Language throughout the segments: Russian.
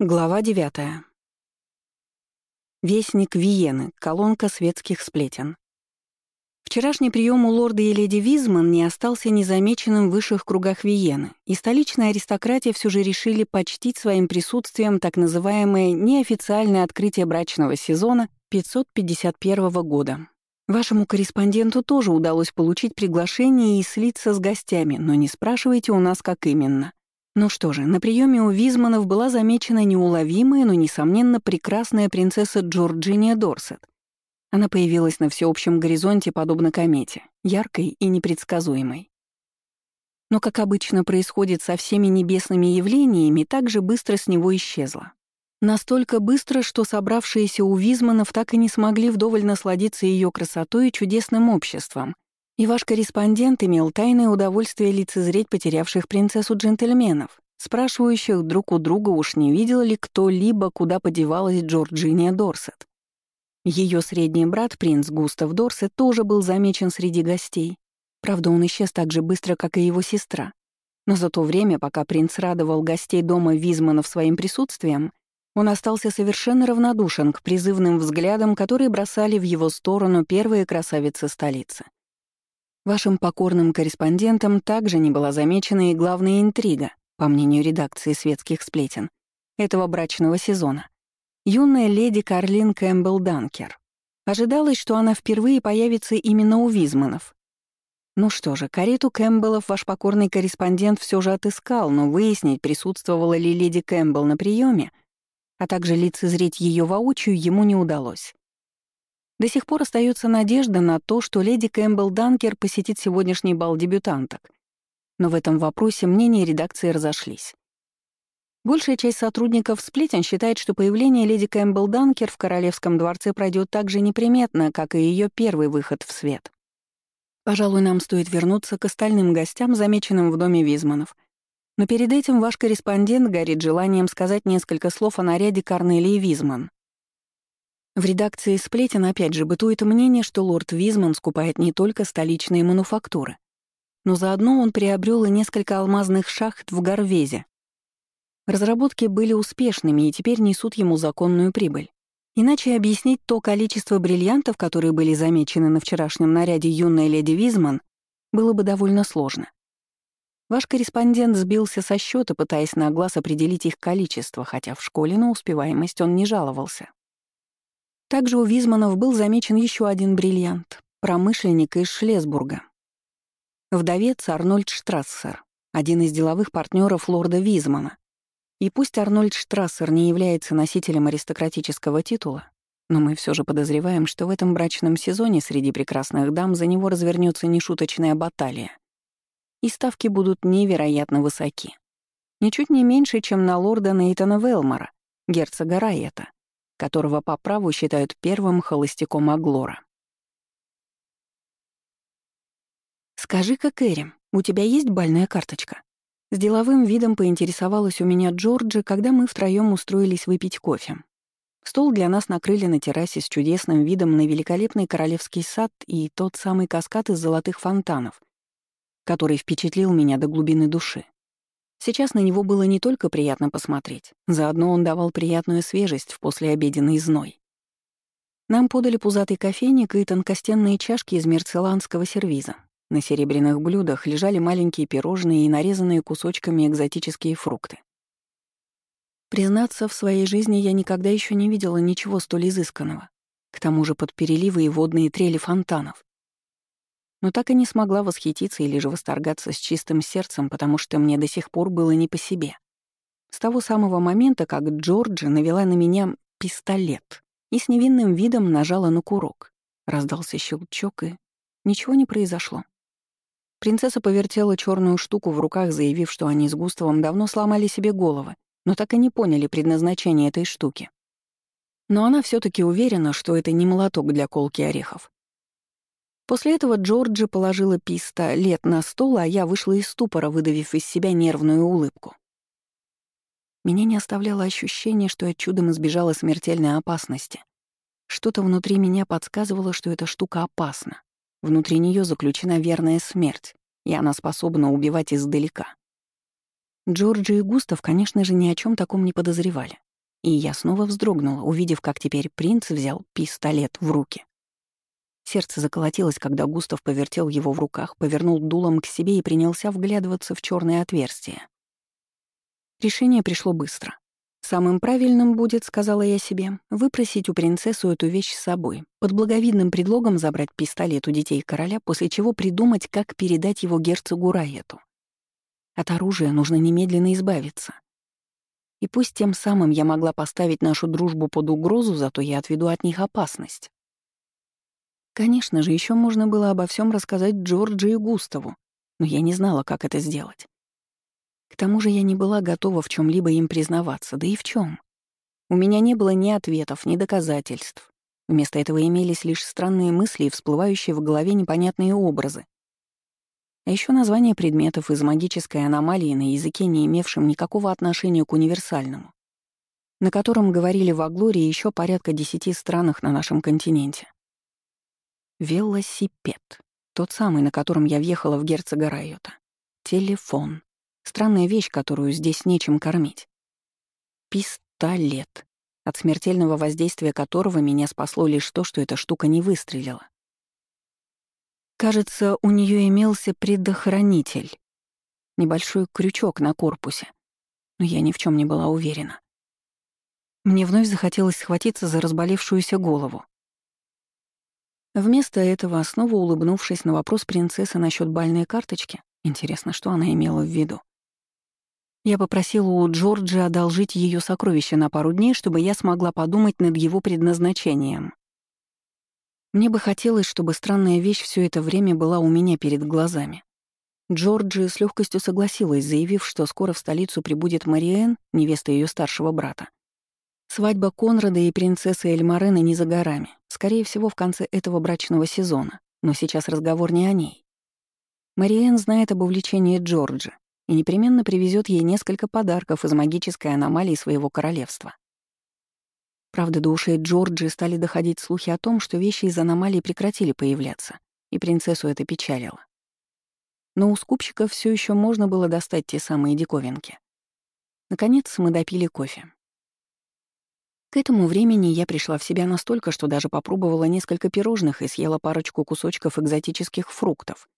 Глава 9. Вестник Виены. Колонка светских сплетен. Вчерашний прием у лорда и леди Визман не остался незамеченным в высших кругах Виены, и столичная аристократия все же решили почтить своим присутствием так называемое неофициальное открытие брачного сезона 551 года. Вашему корреспонденту тоже удалось получить приглашение и слиться с гостями, но не спрашивайте у нас, как именно. Ну что же, на приеме у Визманов была замечена неуловимая, но, несомненно, прекрасная принцесса Джорджиния Дорсет. Она появилась на всеобщем горизонте, подобно комете, яркой и непредсказуемой. Но, как обычно происходит со всеми небесными явлениями, так же быстро с него исчезла. Настолько быстро, что собравшиеся у Визманов так и не смогли вдоволь насладиться ее красотой и чудесным обществом — и ваш корреспондент имел тайное удовольствие лицезреть потерявших принцессу джентльменов, спрашивающих друг у друга, уж не видел ли кто-либо, куда подевалась Джорджиния Дорсет. Ее средний брат, принц Густав Дорсет, тоже был замечен среди гостей. Правда, он исчез так же быстро, как и его сестра. Но за то время, пока принц радовал гостей дома Визманов своим присутствием, он остался совершенно равнодушен к призывным взглядам, которые бросали в его сторону первые красавицы столицы. Вашим покорным корреспондентом также не была замечена и главная интрига, по мнению редакции светских сплетен, этого брачного сезона. Юная леди Карлин Кэмпбелл Данкер. Ожидалось, что она впервые появится именно у Визманов. Ну что же, карету Кэмпбеллов ваш покорный корреспондент все же отыскал, но выяснить, присутствовала ли леди Кэмпбелл на приеме, а также лицезреть ее воочию ему не удалось. До сих пор остается надежда на то, что леди Кэмпбелл Данкер посетит сегодняшний бал дебютанток. Но в этом вопросе мнения редакции разошлись. Большая часть сотрудников сплетен считает, что появление леди Кэмпбелл Данкер в Королевском дворце пройдет так же неприметно, как и ее первый выход в свет. Пожалуй, нам стоит вернуться к остальным гостям, замеченным в доме Визманов. Но перед этим ваш корреспондент горит желанием сказать несколько слов о наряде Корнелии Визман. В редакции «Сплетен» опять же бытует мнение, что лорд Визман скупает не только столичные мануфактуры, но заодно он приобрел и несколько алмазных шахт в Горвезе. Разработки были успешными и теперь несут ему законную прибыль. Иначе объяснить то количество бриллиантов, которые были замечены на вчерашнем наряде юной леди Визман, было бы довольно сложно. Ваш корреспондент сбился со счета, пытаясь на глаз определить их количество, хотя в школе на успеваемость он не жаловался. Также у Визманов был замечен еще один бриллиант — промышленник из Шлесбурга. Вдовец Арнольд Штрассер, один из деловых партнеров лорда Визмана. И пусть Арнольд Штрассер не является носителем аристократического титула, но мы все же подозреваем, что в этом брачном сезоне среди прекрасных дам за него развернется нешуточная баталия. И ставки будут невероятно высоки. Ничуть не меньше, чем на лорда Нейтана Велмора, герцога Райета, которого по праву считают первым холостяком Аглора. «Скажи-ка, Кэрри, у тебя есть бальная карточка?» С деловым видом поинтересовалась у меня Джорджи, когда мы втроём устроились выпить кофе. Стол для нас накрыли на террасе с чудесным видом на великолепный королевский сад и тот самый каскад из золотых фонтанов, который впечатлил меня до глубины души. Сейчас на него было не только приятно посмотреть, заодно он давал приятную свежесть в послеобеденный зной. Нам подали пузатый кофейник и тонкостенные чашки из мерцеландского сервиза. На серебряных блюдах лежали маленькие пирожные и нарезанные кусочками экзотические фрукты. Признаться, в своей жизни я никогда еще не видела ничего столь изысканного. К тому же под переливы и водные трели фонтанов но так и не смогла восхититься или же восторгаться с чистым сердцем, потому что мне до сих пор было не по себе. С того самого момента, как Джорджи навела на меня пистолет и с невинным видом нажала на курок. Раздался щелчок, и ничего не произошло. Принцесса повертела черную штуку в руках, заявив, что они с Густавом давно сломали себе головы, но так и не поняли предназначение этой штуки. Но она все таки уверена, что это не молоток для колки орехов, После этого Джорджи положила пистолет на стол, а я вышла из ступора, выдавив из себя нервную улыбку. Меня не оставляло ощущение, что я чудом избежала смертельной опасности. Что-то внутри меня подсказывало, что эта штука опасна. Внутри нее заключена верная смерть, и она способна убивать издалека. Джорджи и Густав, конечно же, ни о чем таком не подозревали. и я снова вздрогнула, увидев, как теперь принц взял пистолет в руки. Сердце заколотилось, когда Густав повертел его в руках, повернул дулом к себе и принялся вглядываться в черное отверстие. Решение пришло быстро. «Самым правильным будет, — сказала я себе, — выпросить у принцессу эту вещь с собой, под благовидным предлогом забрать пистолет у детей короля, после чего придумать, как передать его герцогу Раету. От оружия нужно немедленно избавиться. И пусть тем самым я могла поставить нашу дружбу под угрозу, зато я отведу от них опасность. Конечно же, еще можно было обо всем рассказать Джорджи и Густаву, но я не знала, как это сделать. К тому же я не была готова в чем либо им признаваться, да и в чем. У меня не было ни ответов, ни доказательств. Вместо этого имелись лишь странные мысли и всплывающие в голове непонятные образы. А еще названия предметов из магической аномалии на языке, не имевшем никакого отношения к универсальному, на котором говорили в Аглоре еще порядка десяти странах на нашем континенте. Велосипед. Тот самый, на котором я въехала в герцога Райота. Телефон. Странная вещь, которую здесь нечем кормить. Пистолет, от смертельного воздействия которого меня спасло лишь то, что эта штука не выстрелила. Кажется, у нее имелся предохранитель. Небольшой крючок на корпусе. Но я ни в чем не была уверена. Мне вновь захотелось схватиться за разболевшуюся голову. Вместо этого, снова улыбнувшись на вопрос принцессы насчет бальной карточки, интересно, что она имела в виду, я попросила у Джорджа одолжить ее сокровище на пару дней, чтобы я смогла подумать над его предназначением. Мне бы хотелось, чтобы странная вещь все это время была у меня перед глазами. Джорджи с легкостью согласилась, заявив, что скоро в столицу прибудет Мариэн, невеста ее старшего брата. Свадьба Конрада и принцессы Эльмарены не за горами, скорее всего, в конце этого брачного сезона, но сейчас разговор не о ней. Мариэн знает об увлечении Джорджи, и непременно привезет ей несколько подарков из магической аномалии своего королевства. Правда, до ушей Джорджи стали доходить слухи о том, что вещи из аномалии прекратили появляться, и принцессу это печалило. Но у скупщика все еще можно было достать те самые диковинки. Наконец мы допили кофе. К этому времени я пришла в себя настолько, что даже попробовала несколько пирожных и съела парочку кусочков экзотических фруктов,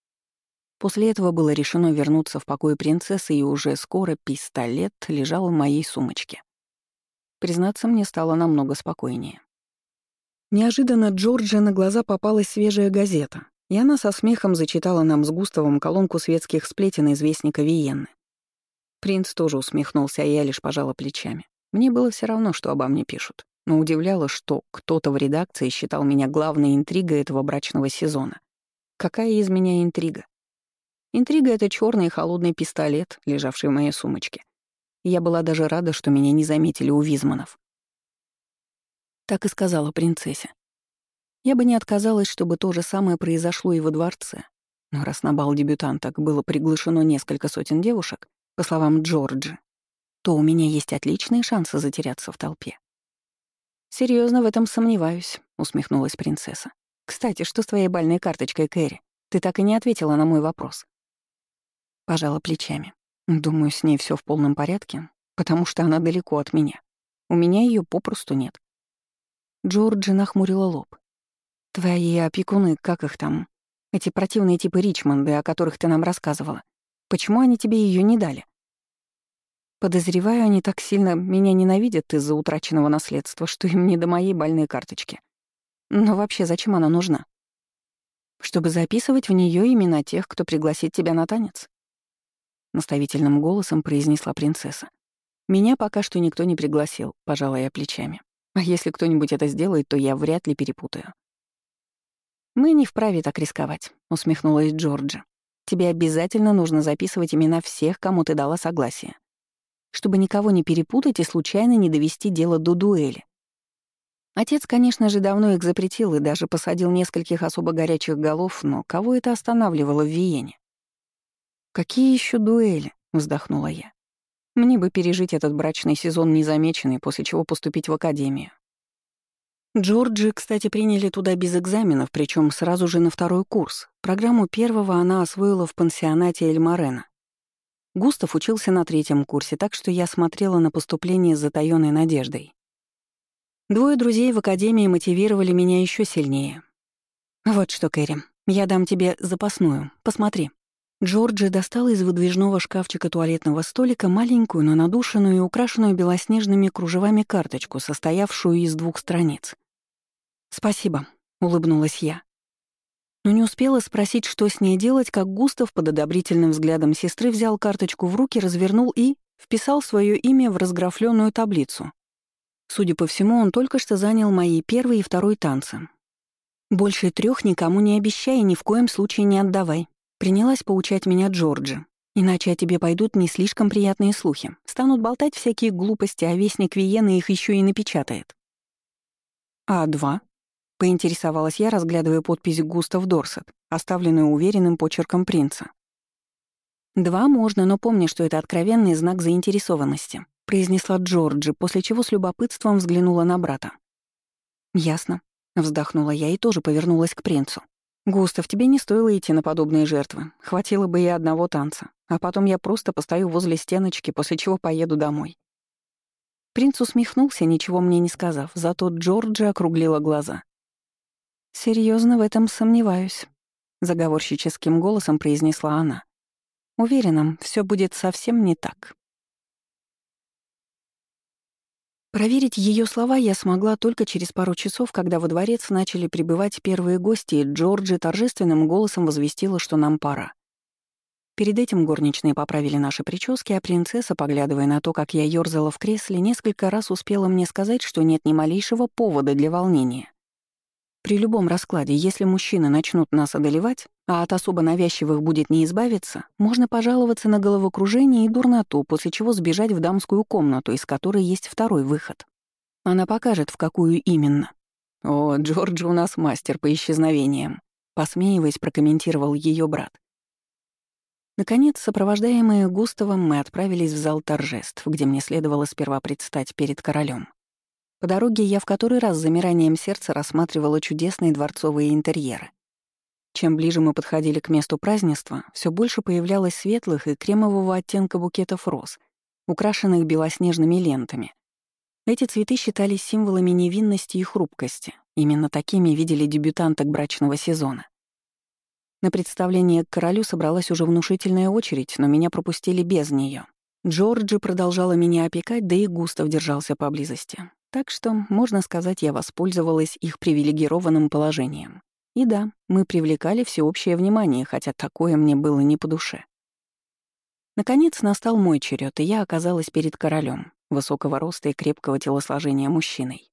После этого было решено вернуться в покой принцессы, и уже скоро пистолет лежал в моей сумочке. Признаться, мне стало намного спокойнее. Неожиданно Джорджи на глаза попалась свежая газета, и она со смехом зачитала нам с Густавом колонку светских сплетен известника Виенны. Принц тоже усмехнулся, а я лишь пожала плечами. Мне было все равно, что обо мне пишут, но удивляло, что кто-то в редакции считал меня главной интригой этого брачного сезона. Какая из меня интрига? Интрига — это черный холодный пистолет, лежавший в моей сумочке. Я была даже рада, что меня не заметили у Визманов. Так и сказала принцессе. Я бы не отказалась, чтобы то же самое произошло и во дворце. Но раз на бал дебютанток было приглашено несколько сотен девушек, по словам Джорджи, то у меня есть отличные шансы затеряться в толпе. Серьезно в этом сомневаюсь», — усмехнулась принцесса. «Кстати, что с твоей бальной карточкой, Кэрри? Ты так и не ответила на мой вопрос». Пожала плечами. Думаю, с ней все в полном порядке, потому что она далеко от меня. У меня ее попросту нет. Джорджи нахмурила лоб. Твои опекуны, как их там? Эти противные типы Ричмонды, о которых ты нам рассказывала. Почему они тебе ее не дали? Подозреваю, они так сильно меня ненавидят из-за утраченного наследства, что им не до моей больной карточки. Но вообще, зачем она нужна? Чтобы записывать в нее имена тех, кто пригласит тебя на танец? — наставительным голосом произнесла принцесса. «Меня пока что никто не пригласил», — пожала я плечами. «А если кто-нибудь это сделает, то я вряд ли перепутаю». «Мы не вправе так рисковать», — усмехнулась Джорджи. «Тебе обязательно нужно записывать имена всех, кому ты дала согласие, чтобы никого не перепутать и случайно не довести дело до дуэли. Отец, конечно же, давно их запретил и даже посадил нескольких особо горячих голов, но кого это останавливало в Виене? «Какие еще дуэли?» — вздохнула я. «Мне бы пережить этот брачный сезон незамеченный, после чего поступить в академию». Джорджи, кстати, приняли туда без экзаменов, причем сразу же на второй курс. Программу первого она освоила в пансионате Эльмарена. Густав учился на третьем курсе, так что я смотрела на поступление с затаённой надеждой. Двое друзей в академии мотивировали меня еще сильнее. «Вот что, Кэрри, я дам тебе запасную. Посмотри». Джорджи достала из выдвижного шкафчика туалетного столика маленькую, но надушенную и украшенную белоснежными кружевами карточку, состоявшую из двух страниц. «Спасибо», — улыбнулась я. Но не успела спросить, что с ней делать, как Густав под одобрительным взглядом сестры взял карточку в руки, развернул и вписал свое имя в разграфленную таблицу. Судя по всему, он только что занял мои первый и второй танцы. «Больше трех никому не обещай и ни в коем случае не отдавай», Принялась поучать меня Джорджи. Иначе о тебе пойдут не слишком приятные слухи. Станут болтать всякие глупости, а вестник Виены их еще и напечатает. «А два?» — поинтересовалась я, разглядывая подпись Густав Дорсет, оставленную уверенным почерком принца. «Два можно, но помни, что это откровенный знак заинтересованности», — произнесла Джорджи, после чего с любопытством взглянула на брата. «Ясно», — вздохнула я и тоже повернулась к принцу. «Густав, тебе не стоило идти на подобные жертвы. Хватило бы и одного танца. А потом я просто постою возле стеночки, после чего поеду домой». Принц усмехнулся, ничего мне не сказав, зато Джорджи округлила глаза. Серьезно в этом сомневаюсь», — заговорщическим голосом произнесла она. «Уверена, все будет совсем не так». Проверить ее слова я смогла только через пару часов, когда во дворец начали прибывать первые гости, и Джорджи торжественным голосом возвестила, что нам пора. Перед этим горничные поправили наши прически, а принцесса, поглядывая на то, как я ёрзала в кресле, несколько раз успела мне сказать, что нет ни малейшего повода для волнения. При любом раскладе, если мужчины начнут нас одолевать, а от особо навязчивых будет не избавиться, можно пожаловаться на головокружение и дурноту, после чего сбежать в дамскую комнату, из которой есть второй выход. Она покажет, в какую именно. «О, Джорджи у нас мастер по исчезновениям», — посмеиваясь, прокомментировал ее брат. Наконец, сопровождаемые Густавом, мы отправились в зал торжеств, где мне следовало сперва предстать перед королем. По дороге я в который раз с замиранием сердца рассматривала чудесные дворцовые интерьеры. Чем ближе мы подходили к месту празднества, все больше появлялось светлых и кремового оттенка букетов роз, украшенных белоснежными лентами. Эти цветы считались символами невинности и хрупкости. Именно такими видели дебютанток брачного сезона. На представление к королю собралась уже внушительная очередь, но меня пропустили без нее. Джорджи продолжала меня опекать, да и Густав держался поблизости. Так что, можно сказать, я воспользовалась их привилегированным положением. И да, мы привлекали всеобщее внимание, хотя такое мне было не по душе. Наконец настал мой черед, и я оказалась перед королем, высокого роста и крепкого телосложения мужчиной.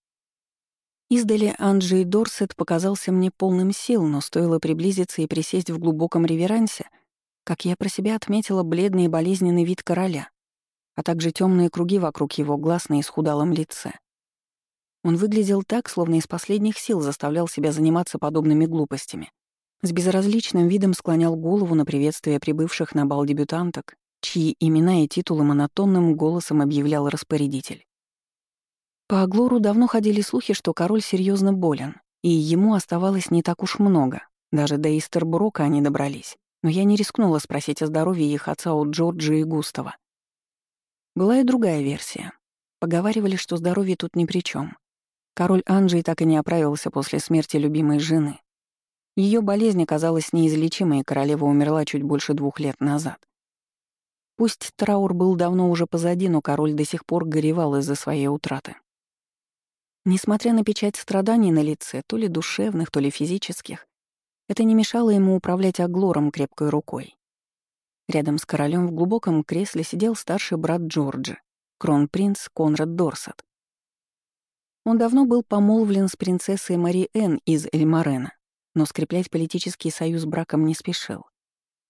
Издали Анджей Дорсет показался мне полным сил, но стоило приблизиться и присесть в глубоком реверансе, как я про себя отметила бледный и болезненный вид короля, а также темные круги вокруг его глаз на исхудалом лице. Он выглядел так, словно из последних сил заставлял себя заниматься подобными глупостями. С безразличным видом склонял голову на приветствие прибывших на бал дебютанток, чьи имена и титулы монотонным голосом объявлял распорядитель. По Аглору давно ходили слухи, что король серьезно болен, и ему оставалось не так уж много. Даже до Истерброка они добрались. Но я не рискнула спросить о здоровье их отца у Джорджа и Густава. Была и другая версия. Поговаривали, что здоровье тут ни при чем. Король Анджей так и не оправился после смерти любимой жены. Ее болезнь оказалась неизлечимой, и королева умерла чуть больше двух лет назад. Пусть траур был давно уже позади, но король до сих пор горевал из-за своей утраты. Несмотря на печать страданий на лице, то ли душевных, то ли физических, это не мешало ему управлять Аглором крепкой рукой. Рядом с королем в глубоком кресле сидел старший брат Джорджи, кронпринц Конрад Дорсет. Он давно был помолвлен с принцессой Мари Энн из Эльмарена, но скреплять политический союз браком не спешил.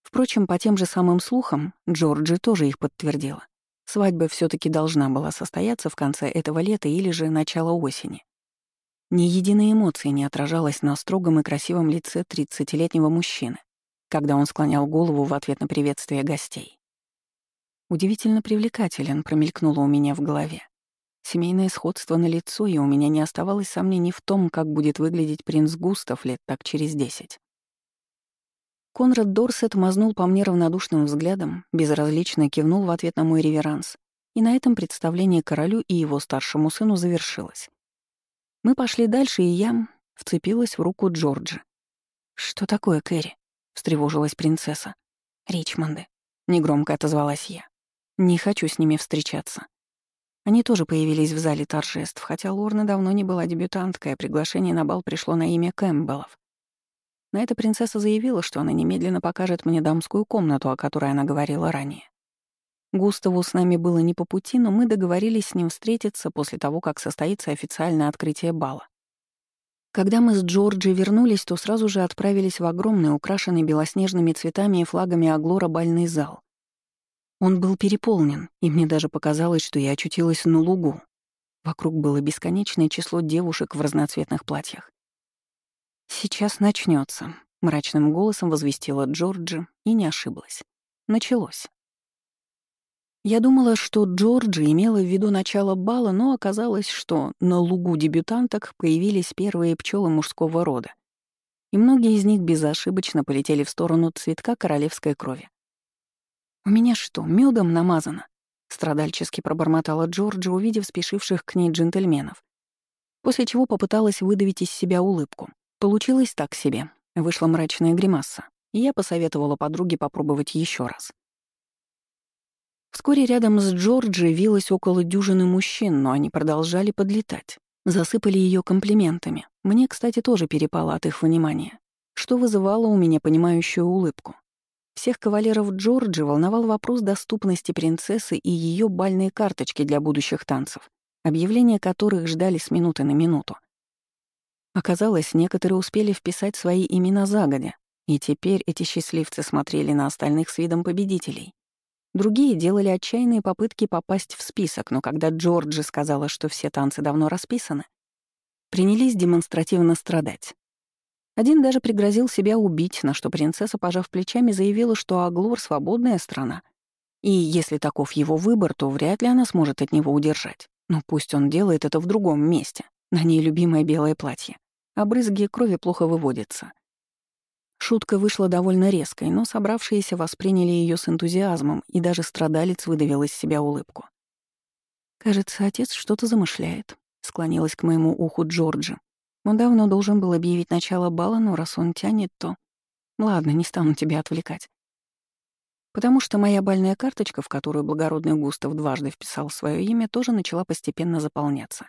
Впрочем, по тем же самым слухам, Джорджи тоже их подтвердила. Свадьба все таки должна была состояться в конце этого лета или же начало осени. Ни единой эмоции не отражалось на строгом и красивом лице тридцатилетнего мужчины, когда он склонял голову в ответ на приветствие гостей. Удивительно привлекателен промелькнуло у меня в голове. Семейное сходство на лицо, и у меня не оставалось сомнений в том, как будет выглядеть принц Густав лет так через десять. Конрад Дорсет мазнул по мне равнодушным взглядом, безразлично кивнул в ответ на мой реверанс, и на этом представление королю и его старшему сыну завершилось. Мы пошли дальше, и я вцепилась в руку Джорджа. «Что такое, Кэрри?» — встревожилась принцесса. «Ричмонды», — негромко отозвалась я. «Не хочу с ними встречаться». Они тоже появились в зале торжеств, хотя Лорна давно не была дебютанткой, а приглашение на бал пришло на имя Кэмпбеллов. На это принцесса заявила, что она немедленно покажет мне дамскую комнату, о которой она говорила ранее. Густаву с нами было не по пути, но мы договорились с ним встретиться после того, как состоится официальное открытие бала. Когда мы с Джорджи вернулись, то сразу же отправились в огромный, украшенный белоснежными цветами и флагами Аглора бальный зал. Он был переполнен, и мне даже показалось, что я очутилась на лугу. Вокруг было бесконечное число девушек в разноцветных платьях. «Сейчас начнется, мрачным голосом возвестила Джорджи и не ошиблась. Началось. Я думала, что Джорджи имела в виду начало бала, но оказалось, что на лугу дебютанток появились первые пчелы мужского рода. И многие из них безошибочно полетели в сторону цветка королевской крови. «У меня что, медом намазано?» — страдальчески пробормотала Джорджи, увидев спешивших к ней джентльменов. После чего попыталась выдавить из себя улыбку. Получилось так себе. Вышла мрачная гримаса, и я посоветовала подруге попробовать еще раз. Вскоре рядом с Джорджи вилось около дюжины мужчин, но они продолжали подлетать. Засыпали ее комплиментами. Мне, кстати, тоже перепало от их внимания, что вызывало у меня понимающую улыбку. Всех кавалеров Джорджи волновал вопрос доступности принцессы и ее бальные карточки для будущих танцев, объявления которых ждали с минуты на минуту. Оказалось, некоторые успели вписать свои имена загодя, и теперь эти счастливцы смотрели на остальных с видом победителей. Другие делали отчаянные попытки попасть в список, но когда Джорджи сказала, что все танцы давно расписаны, принялись демонстративно страдать. Один даже пригрозил себя убить, на что принцесса, пожав плечами, заявила, что Аглор — свободная страна. И если таков его выбор, то вряд ли она сможет от него удержать. Но пусть он делает это в другом месте. На ней любимое белое платье. А брызги крови плохо выводятся. Шутка вышла довольно резкой, но собравшиеся восприняли ее с энтузиазмом, и даже страдалец выдавил из себя улыбку. «Кажется, отец что-то замышляет», — склонилась к моему уху Джорджи. «Он давно должен был объявить начало бала, но раз он тянет, то...» «Ладно, не стану тебя отвлекать». Потому что моя бальная карточка, в которую благородный Густав дважды вписал свое имя, тоже начала постепенно заполняться.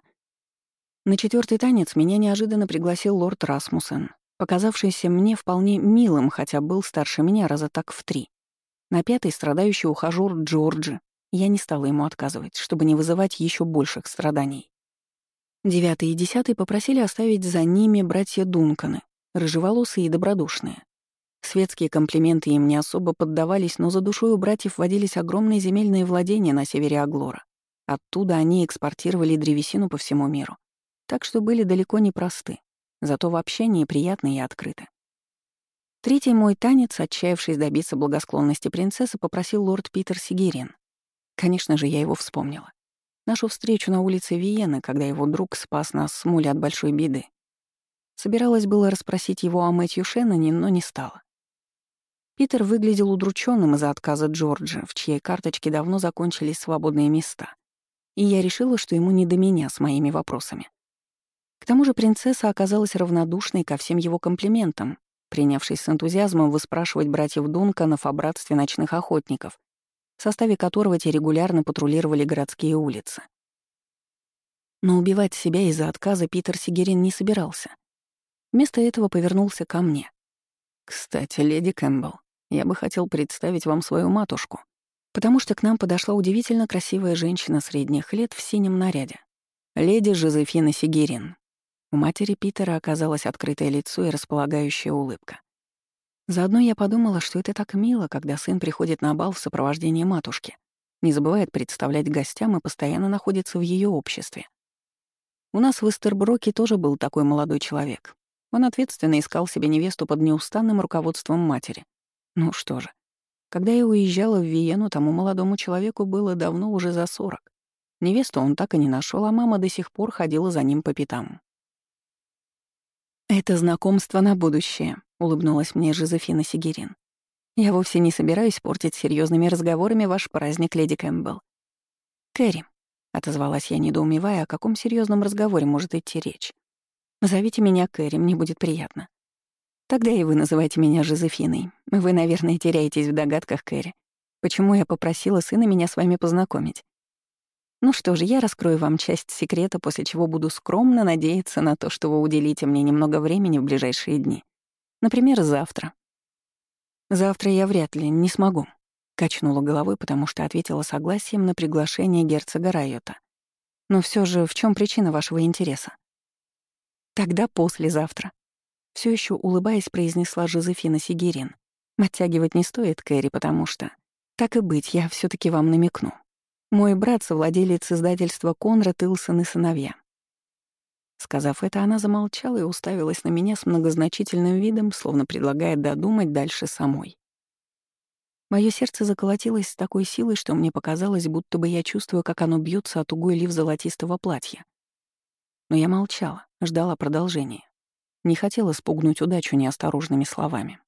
На четвертый танец меня неожиданно пригласил лорд Расмусен, показавшийся мне вполне милым, хотя был старше меня раза так в три. На пятый страдающий ухажёр Джорджи. Я не стала ему отказывать, чтобы не вызывать еще больших страданий. Девятый и десятый попросили оставить за ними братья Дунканы, рыжеволосые и добродушные. Светские комплименты им не особо поддавались, но за душой у братьев водились огромные земельные владения на севере Аглора. Оттуда они экспортировали древесину по всему миру. Так что были далеко не просты зато в общении приятно и открыто. Третий мой танец, отчаявшись добиться благосклонности принцессы, попросил лорд Питер Сигерин. Конечно же, я его вспомнила. Нашу встречу на улице Виены, когда его друг спас нас с Мули от большой беды. Собиралась было расспросить его о Мэтью Шенноне, но не стала. Питер выглядел удрученным из-за отказа Джорджа, в чьей карточке давно закончились свободные места. И я решила, что ему не до меня с моими вопросами. К тому же принцесса оказалась равнодушной ко всем его комплиментам, принявшись с энтузиазмом выспрашивать братьев Дунканов о братстве ночных охотников, в составе которого те регулярно патрулировали городские улицы. Но убивать себя из-за отказа Питер Сигерин не собирался. Вместо этого повернулся ко мне. «Кстати, леди Кэмпбелл, я бы хотел представить вам свою матушку, потому что к нам подошла удивительно красивая женщина средних лет в синем наряде. Леди Жозефина Сигерин, у матери Питера оказалось открытое лицо и располагающая улыбка. Заодно я подумала, что это так мило, когда сын приходит на бал в сопровождении матушки, не забывает представлять гостям и постоянно находится в ее обществе. У нас в Эстерброке тоже был такой молодой человек. Он ответственно искал себе невесту под неустанным руководством матери. Ну что же, когда я уезжала в Виену, тому молодому человеку было давно уже за сорок. Невесту он так и не нашел, а мама до сих пор ходила за ним по пятам. «Это знакомство на будущее», — улыбнулась мне Жозефина Сигерин. «Я вовсе не собираюсь портить серьезными разговорами ваш праздник, леди Кэмпбелл». «Кэрри», — отозвалась я, недоумевая, о каком серьезном разговоре может идти речь. Зовите меня Кэрри, мне будет приятно. Тогда и вы называйте меня Жозефиной. Вы, наверное, теряетесь в догадках, Кэрри. Почему я попросила сына меня с вами познакомить? Ну что же, я раскрою вам часть секрета, после чего буду скромно надеяться на то, что вы уделите мне немного времени в ближайшие дни. Например, завтра. Завтра я вряд ли не смогу. Качнула головой, потому что ответила согласием на приглашение герцога Райота. Но все же в чем причина вашего интереса? Тогда послезавтра. Все еще улыбаясь, произнесла Жозефина Сигерин. Оттягивать не стоит, Кэрри, потому что... Так и быть, я все таки вам намекну. Мой брат — совладелец издательства Конрад Илсон и сыновья. Сказав это, она замолчала и уставилась на меня с многозначительным видом, словно предлагая додумать дальше самой. Мое сердце заколотилось с такой силой, что мне показалось, будто бы я чувствую, как оно бьется от тугой лиф золотистого платья. Но я молчала, ждала продолжения. Не хотела спугнуть удачу неосторожными словами.